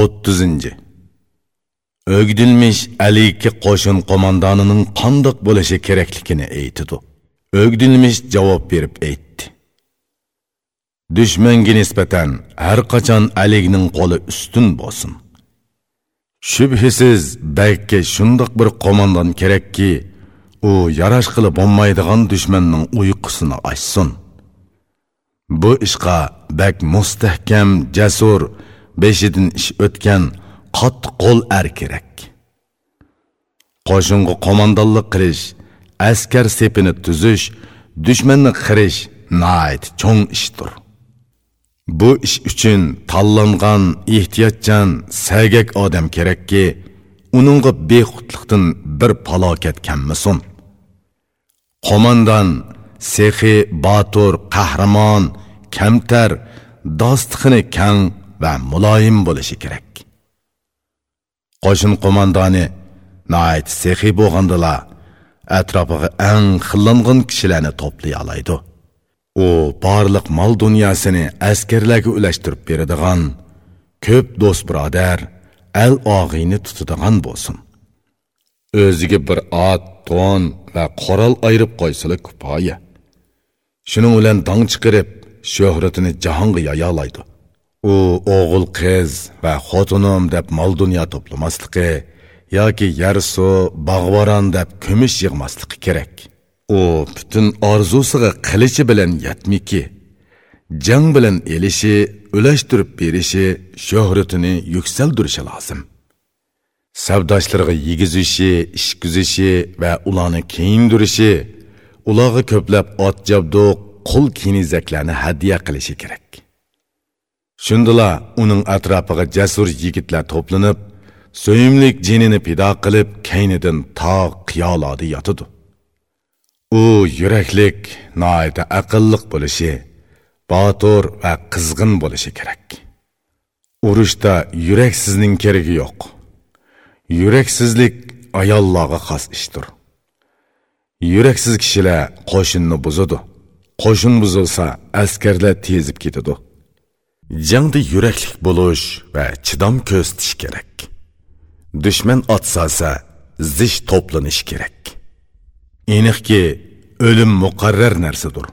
o'ttizinchi. O'gdilmish aliki qo'shin qo'mondonining qandoq bo'lishi kerakligini aytidi o'gdilmish javob berib aytdi. Dushmanga nisbatan har qachon aligning qo'li ustun bo'lsin. Shubhisiz bakka shundoq bir qo'mondon kerakki u yarash qilib bo'lmaydigan dushmanning uyqusini ochsin. Bu ishqa bak mustahkam jasur beshidan ish o'tgan qattiq qo'l ar kerak. Qo'shinga qo'mondonlik qilish askar sepini tuzish dushmanni qirish nayt cho'ng ishdir. Bu ish uchun tanlangan ehtiyotchan sagak odam kerakki uningga bexudliqdan bir palokat kammisin qo'mondon sehi botur qahramon kamtar dostixini kang va muloyim bo'lishi kerak. Qo'shin qo'mondoni nayt sehiy bo'lgandila atrofiga eng xillangan kishilarni to'play oladi. U barliq mol dunyosini askarlarga ulashtirib beradigan ko'p do'st birodar al og'iyni tutadigan bo'lsin. O'ziga bir ot to'n va qoral ayirib qo'ysalar kifoya shuning bilan dong chiqirib shohratini jahonga yoyolaydi u o'g'il qiz va xotinim deb mol dunyo to'plamasligi yoki yer suv bog'voron deb kumush yig'masligi kerak. U butun orzusiga qilichi bilan yetmiki jang bilan elishi ulashtirib berishi shohratini yuksaltirishi lozim. Savdoshlarga yegizishi ishkuzishi va ularni kiyindirishi ularga ko'plab ot jabduq qul kinizaklarni hadya qilishi kerak. Shundala uning atrofiga jasur yigitlar to'planib so'yimlik jinini pido qilib kaynidan tog' qiyolodi yotidi u yuraklik noita aqlliq bo'lishi botur va qizg'in bo'lishi kerak. Urushda yuraksizning keragi yo'q. Yuraksizlik ayollarga xos ishdir. Yuraksiz kishilar qo'shinni buzadi. Qo'shin buzilsa askarlar tezib ketadi. Jangda yuraklik bo'lish va chidam ko'rsatish kerak. Dushman otsalsa zish to'planish kerak. Aniqki o'lim muqarrar narsadir.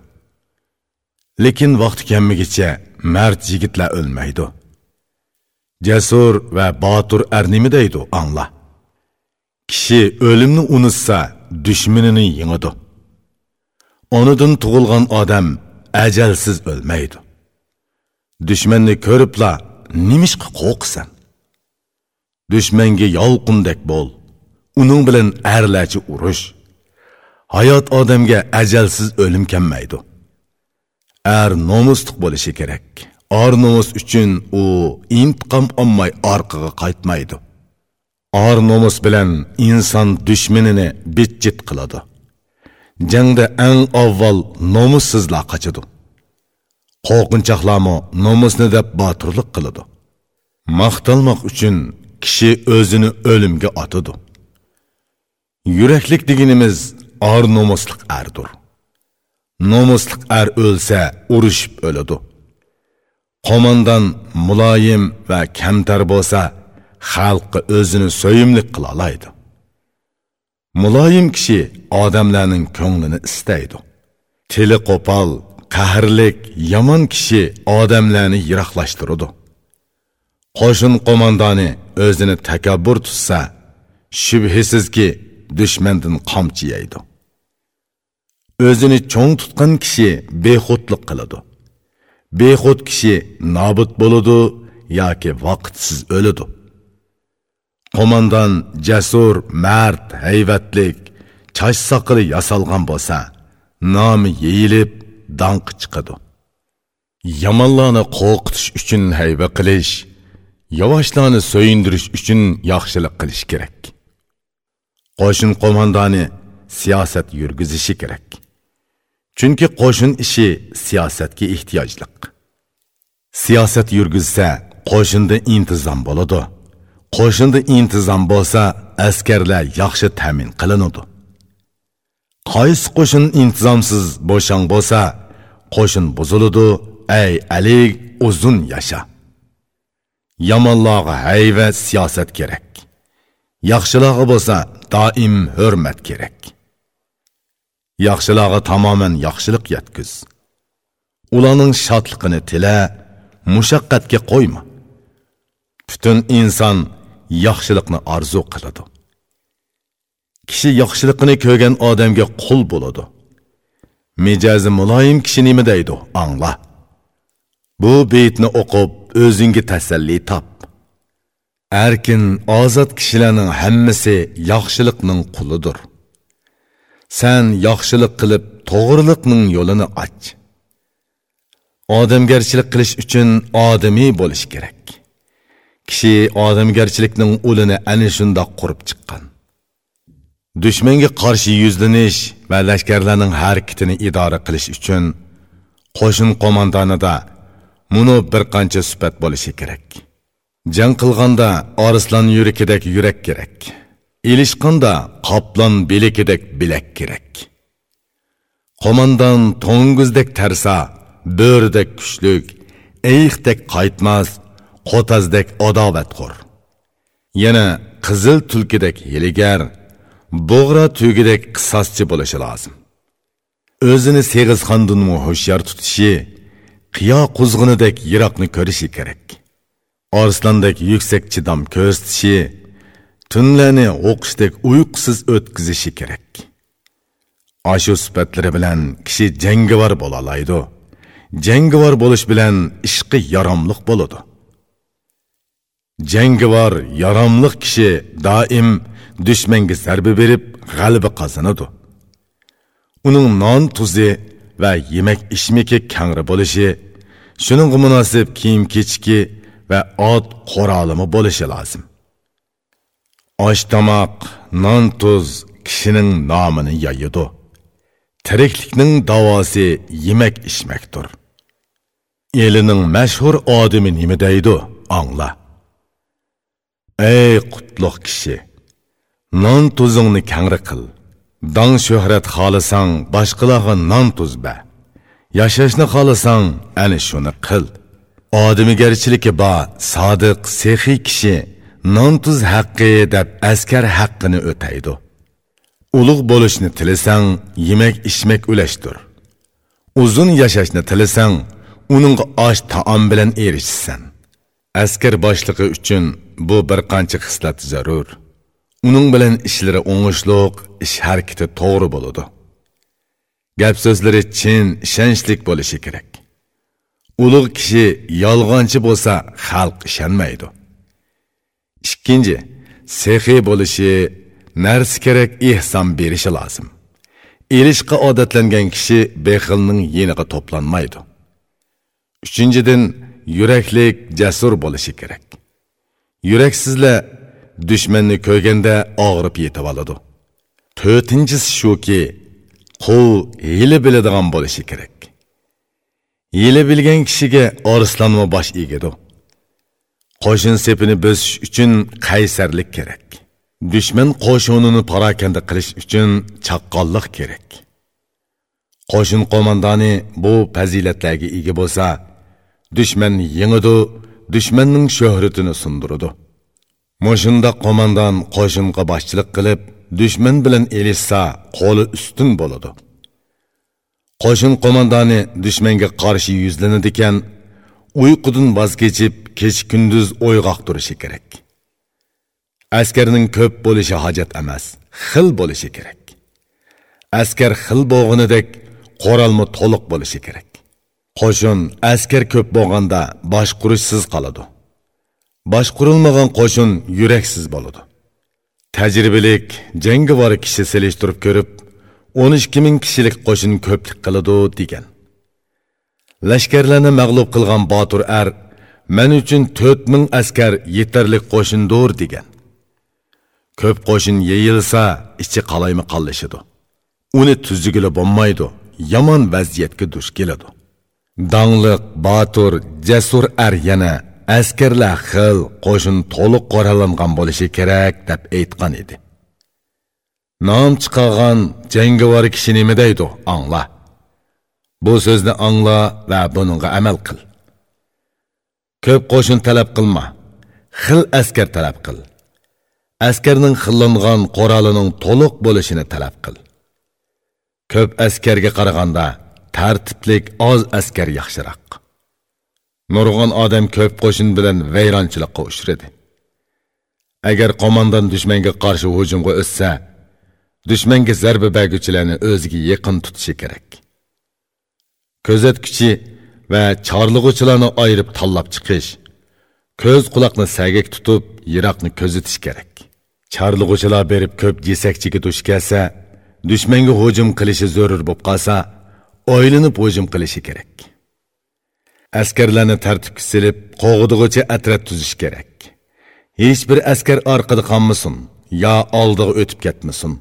Lekin vaqti kammigicha mard yigitlar o'lmaydi. Jasur va botur ar nima deydi angla kishi o'limni unutsa dushmanini yengadi. Onidan tug'ilgan odam ajalsiz o'lmaydi. Dushmanni ko'ribla nimishqa qo'rqsan dushmanga yolqindek bo'l uning bilan arlachi urush. Hayot odamga ajalsiz o'lim kelmaydi. Ar nomusliq bo'lishi kerak. Or nomus uchun u intiqom olmay orqaga qaytmaydi. Or nomus bilan inson dushmanini bitjit qiladi. Jangda eng avval nomussizlar qochadi. Qo'rqinchoqlarmi nomusni deb botirlik qiladi. Maqtalmoq uchun kishi o'zini o'limga otadi. Yuraklik deganimiz or nomusliq ardir nomusliq ar o'lsa urushib o'ladi. Qo'mondan muloyim va kamtar bo'lsa xalqqa o'zini so'yimlik qila muloyim kishi odamlarning ko'nglini istaydi. Tili qo'pol qahrlik yomon kishi odamlarni yiroqlashtiradi qo'shin qo'mondoni o'zini takabbur tutsa shubhisizki dushmandan qamchi yeydi o'zini cho'ng tutgan kishi bexudlik qiladi bexud kishi nobud bo'ladi yoki vaqtsiz o'ladi qo'mondon jasur mard hayvatlik choch soqili yasalgan bo'lsa nomi yeyilib danqi chiqadi yomonlarni qo'rqitish uchun hayba qilish yavoshlarni so'yindirish uchun yaxshilik qilish kerak qo'shin qo'mondoni siyosat yurgizishi kerak chunki qo'shin ishi siyosatga ehtiyojliq siyosat yurgizsa qo'shinda intizom bo'ladi qo'shinda intizom bo'lsa askarlar yaxshi ta'min qilinadi qaysi qo'shin intizomsiz bo'shang bo'lsa qo'shin buziladi ey alik uzun yasha. Yomonlarga hayva siyosat kerak. Yaxshilarga bo'lsa doim hurmat kerak. Yaxshilarga tamoman yaxshilik yetkiz. Ularning shodligini tila mushaqqatga qo'yma. Butun inson yaxshilikni orzu qiladi. Kishi yaxshiligini ko'rgan odamga qul bo'ladi. Mijozi muloyim kishi nima deydi? Angla. Bu beytni o'qib o'zingga tasalli top erkin ozod kishilarning hammasi yaxshilikning qulidir. Sen yaxshilik qilib to'g'riliqning yo'lini och. Odamgarchilik qilish uchun odamiy bo'lish kerak. Kishi odamgarchilikning ulini ana shundoq qurib chiqqan. Dushmanga qarshi yuzlanish va lashkarlarning harakatini idora qilish uchun qo'shin qo'mondonida muni bir qancha sifat bo'lishi kerak. Jang qilganda orislon yurakidek yurak kerak. Ilishqanda qoplon belikidek bilak kerak. Qo'mondon to'ngizdek tarsa bo'rdek kuchlik ayiqdek qaytmas qo'tazdek adovatxo'r yana qizil tulkidek hiligar bo'g'ra tugidek qissoschi bo'lishi lozim o'zini seg'izxondinmi hushyor tutishi qiyo quzg'unidek yiroqni ko'rishi kerak. Arslondek yuksak chidam ko'rsatishi tunlarni o'qishdek uyqusiz o'tkazishi kerak. Ashu sifatlari bilan kishi jangovar bo'la oladi jangovar bo'lish bilan ishqi yaromliq bo'ladi. Jangovar yaromliq kishi doim dushmanga zarba berib g'alaba qozonadi. Uning non tuzi va yemak ichmiki kangri bo'lishi shuningga munosib kiyim kechki va ot qo'rolimi bo'lishi lozim. Osh tomoq non tuz kishining nomini yoyidi tiriklikning davosi yemak ichmakdir. Elining mashhur odami nima deydi angla ey qutlug' kishi! Non tuzingni kangri qil. Dong shuhrat xohlasang boshqalarga non tuz ba yashashni xohlasang ana shuni qil. Odamigarchiligi bor sodiq sehiy kishi non tuz haqqi deb askar haqqini o'taydi. Ulug' bo'lishni tilasang yemak ichmak ulashdir. Uzun yashashni tilasang uningga osh taom bilan erishsan. Askar boshlig'i uchun bu bir qancha xislat zarur. Uning bilan ishlari o'ngishliq ish harakati to'g'ri bo'ladi. Gap so'zlari chin ishonchlik bo'lishi kerak. Ulug' kishi yolg'onchi bo'lsa xalq ishonmaydi. Ikkinchi sehiy bo'lishi narsa kerak ehson berishi lozim. Erishqa odatlangan kishi bexilning yeniga to'planmaydi. Uchinchidan yuraklik jasur bo'lishi kerak. Yuraksizlar dushmanni ko'rganda og'rib yetib oladi to'rtinchisi shuki qul yili biladigan bo'lishi kerak. Yili bilgan kishiga orislanma bosh egadi. Qo'shin sepini bo'sish uchun qaysarlik kerak. Dushman qo'shinini parokanda qilish uchun chaqqonlik kerak. Qo'shin qo'mondoni bu fazilatlarga ega bo'lsa dushmanni yengidu dushmanning shohratini sundiradi. Moshunda qo'mondon qo'shinga boshchilik qilib, dushman bilan elishsa, qo'li ustun bo'ladi. Qo'shin qo'mondoni dushmanga qarshi yuzlanadigan, uyqudan voz kechib, kech kunduz o'yg'oq turishi kerak. Askarning ko'p bo'lishi hojat emas, xil bo'lishi kerak. Askar xil bo'lganidek, qoralma to'liq bo'lishi kerak. Qo'shin askar ko'p bo'lganda boshqurishsiz qoladi. Boshqurilmagan qo'shin yuraksiz bo'ladi tajribalik jangovar kishi selishtirib ko'rib 12 ming kishilik qo'shin ko'plik qiladi? degan. Lashkarlarni mag'lub qilgan botur ar men uchun 4 ming askar yetarli qo'shindir degan. Ko'p qo'shin yeyilsa ichi qalaymi qallishidi uni tuzigili bo'lmaydi yomon vaziyatga duch keladi. Dongliq botur jasur ar yana askarlar xil qo'shin to'liq qoralangan bo'lishi kerak deb aytgan edi. Nom chiqargan jangovar kishi nima deydi angla. Bu so'zni angla va buningga amal qil. Ko'p qo'shin talab qilma xil askar talab qil. Askarning xillangan qoralining to'liq bo'lishini talab qil. Ko'p askarga qaraganda tartiblik oz askar yaxshiroq. Nurg'on odam ko'p qo'shin bilan vayronchilikqa uchradi. Agar qo'mondon dushmanga qarshi hujumga o'tsa dushmanga zarba berguvchilarni o'ziga yaqin tutishi kerak. Ko'zatkuchi va chorlig'uvchilarni ayirib tanlab chiqish ko'z quloqni sagak tutib yiroqni ko'zitish kerak. Chorlig'uvchilar berib ko'p jesakchiga duch kelsa dushmanga hujum qilishi zarur bo'lib qolsa o'ylanib hujum qilishi kerak. Askarlarni tartibga silib qo'g'dig'icha atrat tuzish kerak. Hech bir askar orqada qolmasin yo oldiga o'tib ketmasin.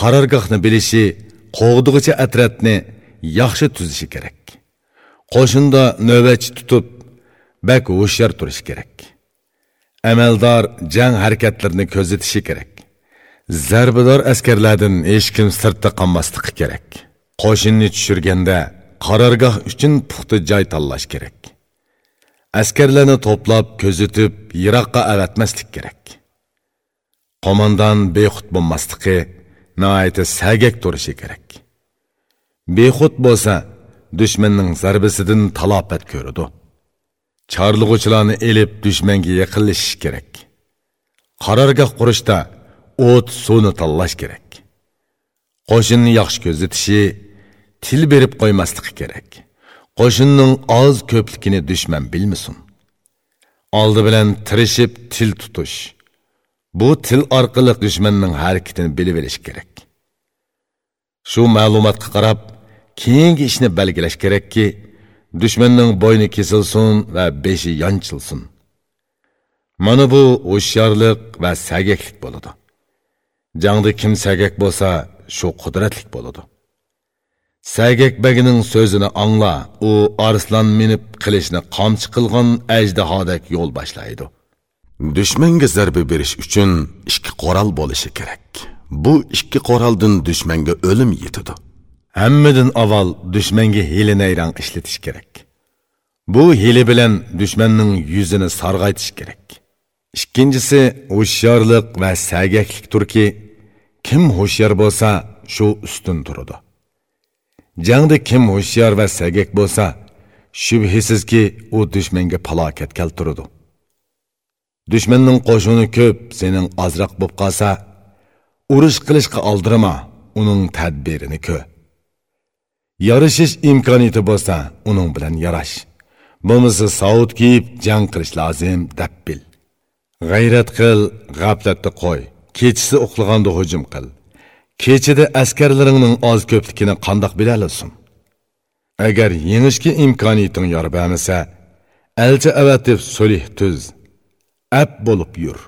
Qarorgohni bilishi qo'g'dig'icha atratni yaxshi tuzishi kerak. Qo'shinda navbatchi tutib bak hushyor turishi kerak. Amaldor jang harakatlarini ko'zatishi kerak. Zarbador askarlardan hech kim sirtda qolmasligi kerak. Qo'shinni tushirganda qarorgoh uchun puxta joy tanlash kerak. Askarlarni to'plab ko'zitib yiroqqa avatmaslik kerak. Qo'mondan bexud bo'lmasligi nihoyatda sagak turishi kerak. Bexud bo'lsa dushmanning zarbasidan talofat ko'radi. Chorlig'uvchilarni elib dushmanga yaqinlashish kerak. Qarorgoh qurishda o't suvni tanlash kerak. Qo'shinni yaxshi ko'zitishi til berib qo'ymasligi kerak. Qo'shinning oz ko'pligini dushman bilmasin. Oldi bilan tirishib til tutish. Bu til orqali dushmanning harakatini bilib olish kerak. Shu ma'lumotga qarab keyingi ishni belgilash kerakki dushmanning bo'yni kesilsin va beshi yonchilsin. Mana bu hushyorlik va sagaklik bo'ladi. Jangda kim sagak bo'lsa shu qudratlik bo'ladi. Sagak bagining so'zini angla. U arslon minib qilishni qamchi qilgan ajdahodek yo'l boshlaydi. Dushmanga zarba berish uchun ikki qoral bo'lishi kerak. Bu ikki qoraldan dushmanga o'lim yetadi. Hammadan avval dushmanga hili nayrang ishlatish kerak. Bu hili bilan dushmanning yuzini sarg'aytish kerak. Ikkinchisi hushyorlik va sagaklik turki. Kim hushyor bo'lsa shu ustun turadi jangda kim hushyor va sagak bo'lsa shubhisizki u dushmanga palokat keltiradi. Dushmanning qo'shini ko'p sening ozroq bo'lib qolsa urush qilishga oldirma uning tadbirini ko'r yarishish imkoniyati bo'lsa uning bilan yarash. Bo'lmasa savut kiyib jang qilish lozim deb bil. G'ayrat qil g'aflatda qo'y. Kechasi uxlaganda hujum qil. Kechida askarlaringning oz ko'pligini qandoq bilalasin agar yengishga imkoniyating yor bermasa elchi avatib sulih tuz. Ab bo'lib yur.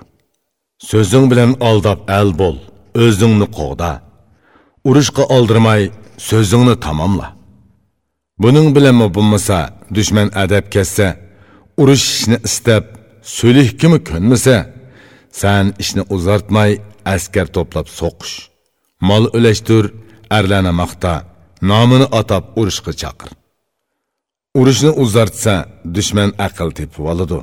So'zing bilan aldab al bo'l o'zingni qo'g'da. Urushqa oldirmay so'zingni tamomla. Buning bilanmi bo'lmasa dushman adab ketsa urushishni istab so'lihkimi ko'nmasa san ishni uzartmay askar to'plab so'qish. Mol ulashtir arlana maqta nomini atab urushga chaqir. Urushni uzartsa dushman aql tepib oladi.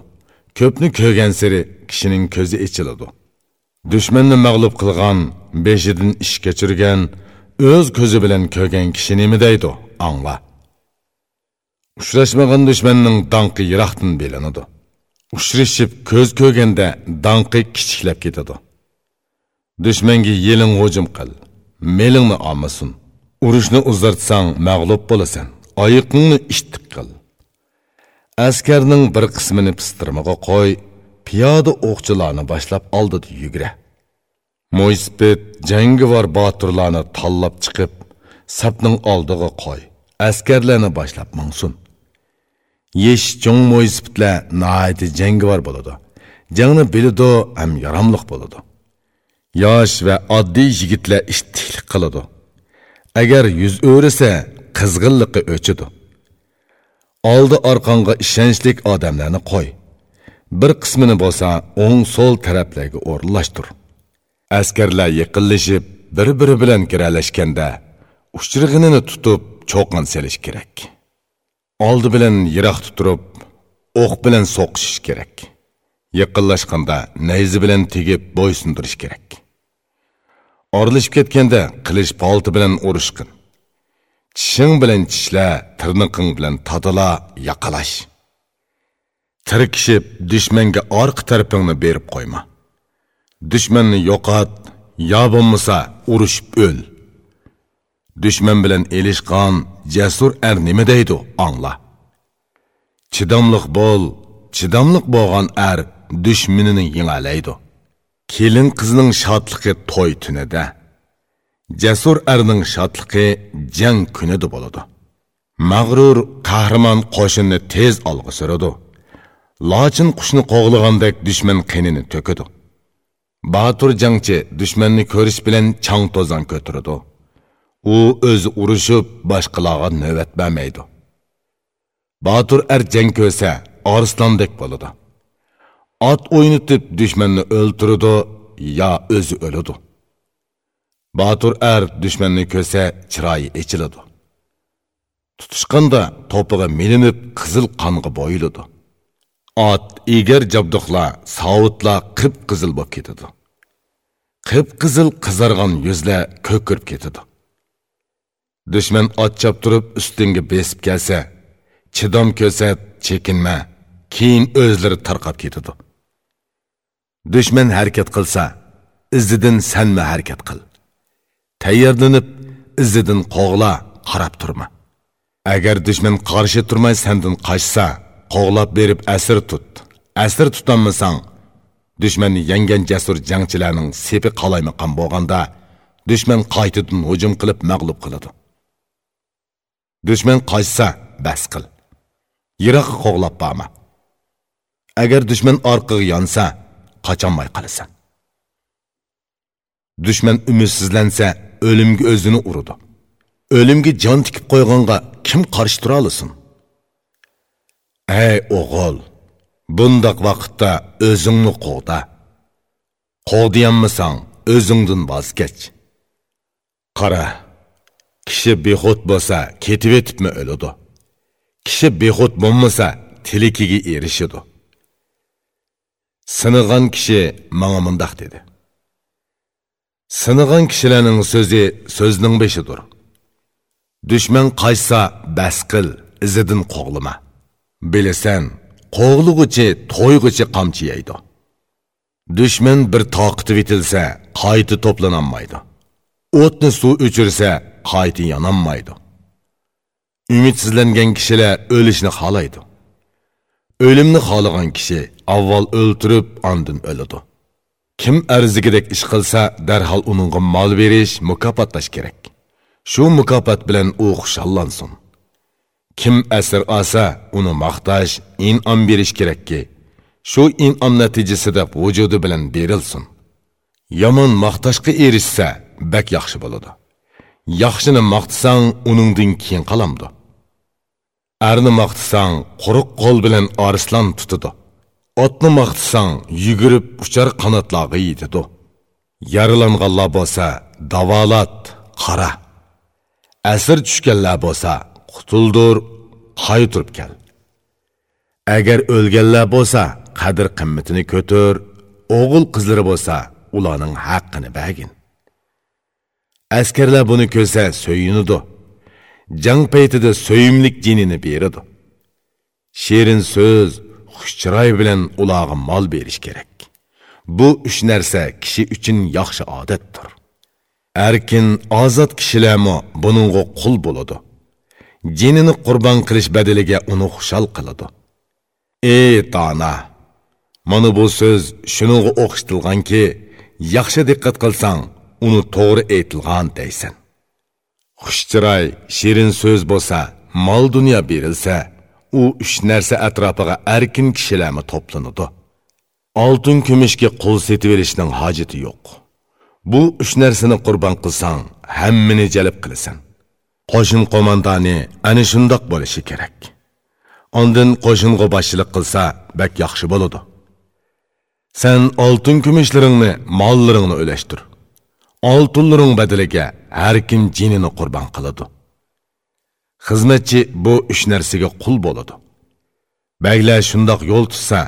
Ko'pni ko'rgan siri kishining ko'zi ichiladi. Dushmanni mag'lub qilgan beshidan ish kechirgan o'z ko'zi bilan ko'rgan kishi nima deydi? Angla uchrashmagan dushmanning donqi yiroqdan belanadi. Uchrashib ko'z ko'rganda donqi kichiklab ketadi. Dushmanga yeling hujum qil. Melingni olmasin. Urushni uzartsang mag'lub bo'lasan. Oyiqingni ishtiq qil. Askarning bir qismini pistirmaga qo'y piyoda o'qchilarni boshlab oldida yugra mo'ysbet jangovar botirlarni tanlab chiqib sapning oldiga qo'y askarlarni boshlab mangsun yesh cho'ng mo'ysbitlar noiti jangovar bo'ladi. Jangni biladi ham yaramliq bo'ladi. Yosh va oddiy yigitlar ishtiklik qiladi. Agar yuz o'risa qizg'inliqi o'chidi oldi orqonga ishonchlik odamlarni qo'y. Bir qismini bo'lsa o'ng so'l taraflarga o'rinlashtir askarlar yiqinlashib bir biri bilan kiralashganda uchirg'inini tutib cho'qin selish kerak. Oldi bilan yiroq tutirib o'q bilan so'qishish kerak. Yaqinlashganda nayzi bilan tegib bo'ysundirish kerak. Orilishib ketganda qilish polti bilan urishqin tishing bilan tishla tirniqing bilan tadila yaqalash. Tirkishib dushmanga orqa tarafingni berib qo'yma. Dushmanni yo'qot yo bo'lmasa urushib o'l. Dushman bilan elishgan jasur er nima deydi angla chidamliq bo'l chidamliq bo'lgan er dushmanini yengalaydi. Kelin qizning shodligi to'y tunida. Jasur erning shodligi jang kunida bo'ladi. Mag'rur qahramon qo'shinni tez olg'a suradi. Lochin qushni qo'g'lagandek dushman qinini to'kadi. Botur jangchi dushmanni ko'rish bilan chang to'zon ko'taradi u o'zi urushib boshqalarga navbat bermaydi. Botur er jang ko'rsa arslondek bo'ladi. Ot o'ynatib dushmanni o'ltiradi yo o'zi o'ladi botur er dushmanni ko'rsa chiroyi ichiladi tutishqanda to'pig'i milinib qizil qonga bo'yiladi ot egar jabduqlar sovutlar qip qizil bo'lib ketadi qip qizil qizargan yuzlar ko'kirib ketadi dushman ot choptirib ustingga besib kelsa chidom ko'rsat chekinma keyin o'zlari tarqab ketadi dushman harakat qilsa izidan sanma harakat qil. Tayyorlanib izidan qo'g'la qarab turma. Agar dushman qarshi turmay sandan qochsa qo'g'lab berib asir tut. Asir tutolmasang dushmanni yengan jasur jangchilarning sepi qalaymaqan bo'lganda dushman qaytadan hujum qilib mag'lub qiladi. Dushman qochsa bas qil. Yiroqqa qo'g'lab borma agar dushman orqaga yonsa qocholmay qolasan dushman umidsizlansa o'limga o'zini uradi o'limga jon tikib qo'yganga kim qarshi tura olasin ey o'g'il bundoq vaqtda o'zingni qo'g'da qo'g'diyanmasang o'zingdan voz kech qara kishi behut bo'lsa ketib etibmi o'ladi kishi behut bo'lmasa tilikiga erishidi sinigan kishi manga mundoq dedi sinigan kishilarning so'zi so'zning beshidir dushman қайса bas qil izidan qo'g'lima bilasan qo'g'lig'uchi to'yg'uchi qamchi yeydi dushman bir toqitib etilsa qayta to'planolmaydi o'tni suv o'chirsa qayta yonolmaydi umidsizlangan kishilar o'lishni xohlaydi o'limni xohlagan kishi avval o'ltirib ondin o'ladi kim arzigidek ish qilsa darhol uningga mol berish mukofotlash kerak shu mukofot bilan u xushallansin kim asir olsa uni maqtash in'om berish kerakki shu in'om natijasida vujudi bilan berilsin. Yomon maqtashga erishsa bak yaxshi bo'ladi yaxshini maqtasang uningdan keyin qalamdi Әрні мақтысаң, құрық quruq qo'l bilan тұтыды. tutadi. Otni maqtasang yugurib uchar qanotlarga yetadi. Yaralanganlar bo'lsa davolat qara. Asir tushganlar bo'lsa қай тұрып kel. Agar o'lganlar bo'lsa qadr qimmatini көтір, o'g'il qizlari bo'lsa ularning haqqini bergin askarlar buni ko'rsa so'yinidi jang paytida so'yimlik jinini beradi. Shirin so'z xushchiroy bilan ularga mol berish kerak. Bu uch narsa kishi uchun yaxshi odatdir. Erkin ozod kishilarmi buningga qul bo'ladi. Jinini qurbon qilish badaliga uni xushal qiladi. Ey dona mana bu so'z shuningga o'qitilganki yaxshi diqqat qilsang uni to'g'ri aytilgan deysan. Xushchiroy shirin so'z bo'lsa mol dunyo berilsa u uch narsa atrofiga erkin kishilarmi to'planadi? Oltin kumushga qul setib olishning hojati yo'q. Bu uch narsani qurbon qilsang hammani jalb qilasan. Qo'shin qo'mondoni ana shundoq bo'lishi kerak. Ondin qo'shinga boshchilik qilsa bak yaxshi bo'ladi. Sen oltin kumushlaringni mollaringni o'lashtir oltinlaring badaliga har kim jinini qurbon qiladi. Xizmatchi bu uch narsaga qul bo'ladi. Baglar shundoq yo'l tutsa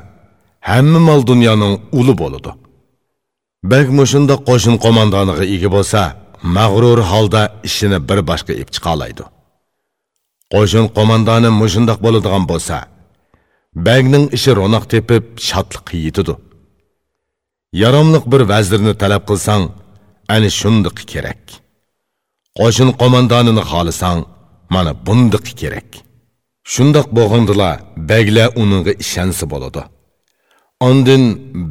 hamma mol dunyoning uli bo'ladi. Balki mushundoq qo'shin qo'mondoniga ega bo'lsa mag'rur holda ishini bir boshqa ib chiqolaydi qo'shin qo'mondoni mushundoq bo'ladigan bo'lsa bagning ishi ro'noq tepib shodliq yetidi yaromliq bir vazirni talab qilsang ana shundiq kerak. Qo'shin qo'mondonini xohlasang mana bundiq kerak. Shundoq bo'lg'indila bagla uningga ishonsa bo'ladi. Ondin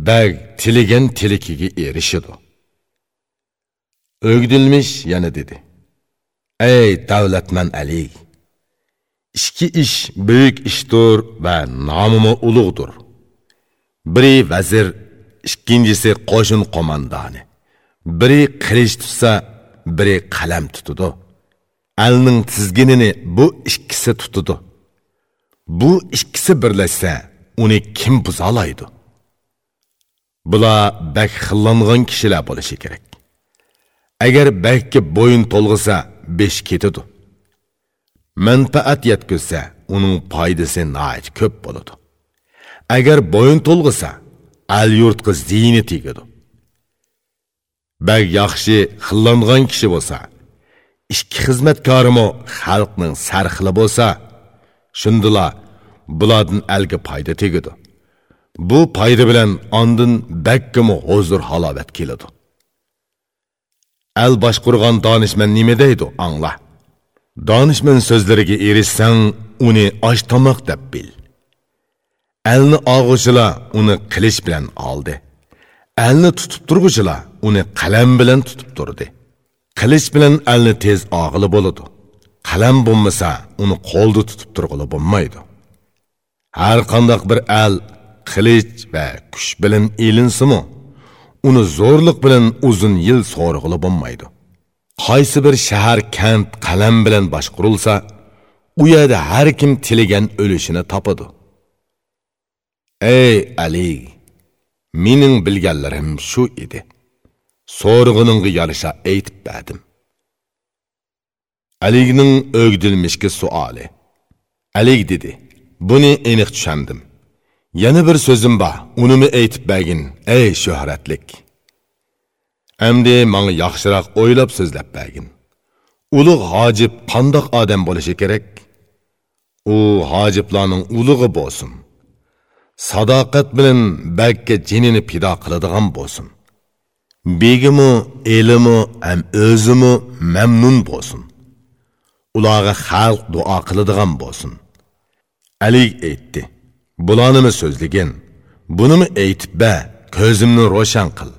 bag tilagan tilikiga erishidi o'gdilmish yana dedi. Ey davlatman ali ikki ish buyuk ishdir va nomimi ulug'dir. Biri vazir ikkinchisi qo'shin qo'mondoni. бірі қылыш тұтса бірі қалам тұтуду. Әлінің тізгеніні бұ ішкісі тұтуду. Бұ ішкісі бірлесе, оны кім бұзалайды? алайды бұлар бәк қылланған кішілі болышы шекерек. әгер бәкке бойын толғыса беш кетеді manfaat yetkizsa uning foydasi nat ko'p bo'ladi Әгер бойын толғыса, әл-юртқы ziyni tegadi bak yaxshi xillangan kishi bo'lsa ikki xizmatkorimi xalqning sarxili bo'lsa shundila bulardan alga foyda tegadi bu foyda bilan ondin bakkimi huzur halovat keladi. Al boshqurgan donishman nima deydi angla? Donishman so'zlariga erishsang uni osh tomoq deb bil. Alni og'uchilar uni qilich bilan oldi. Alni tutib turg'uchilar uni qalam bilan tutib turdi. Qilich bilan alni tez og'ili bo'ladi. Qalam bo'lmasa uni qo'lda tutib turg'ili bo'lmaydi. Har qandoq bir al qilich va kuch bilan ilinsimi uni zo'rliq bilan uzun yil so'rg'ili bo'lmaydi. Qaysi bir shahar kent qalam bilan boshqurilsa u yerda har kim tilagan o'lishini topadi. Ey ali! Mening bilganlarim shu edi so'rg'iningga yarasha aytib berdim aligning o'gdilmishki suoli Alig dedi buni aniq tushandim. yana bir so'zim bor unimi aytib bergin ey shuhratlik Endi menga yaxshiroq o'ylab so'zlab bergin. Ulug' hojib qandoq odam bo'lishi kerak?" u hojiblarning ulug'i bo'lsin sadoqat bilan balki jinini pido qiladigan bo'lsin. Begimu elimi ham o'zimi mamnun bo'lsin. Ularga xalq duo qiladigan bo'lsin. Ali aytdi bularnimi so'zligin? Bunimi aytib ba ko'zimni ro'shan qil.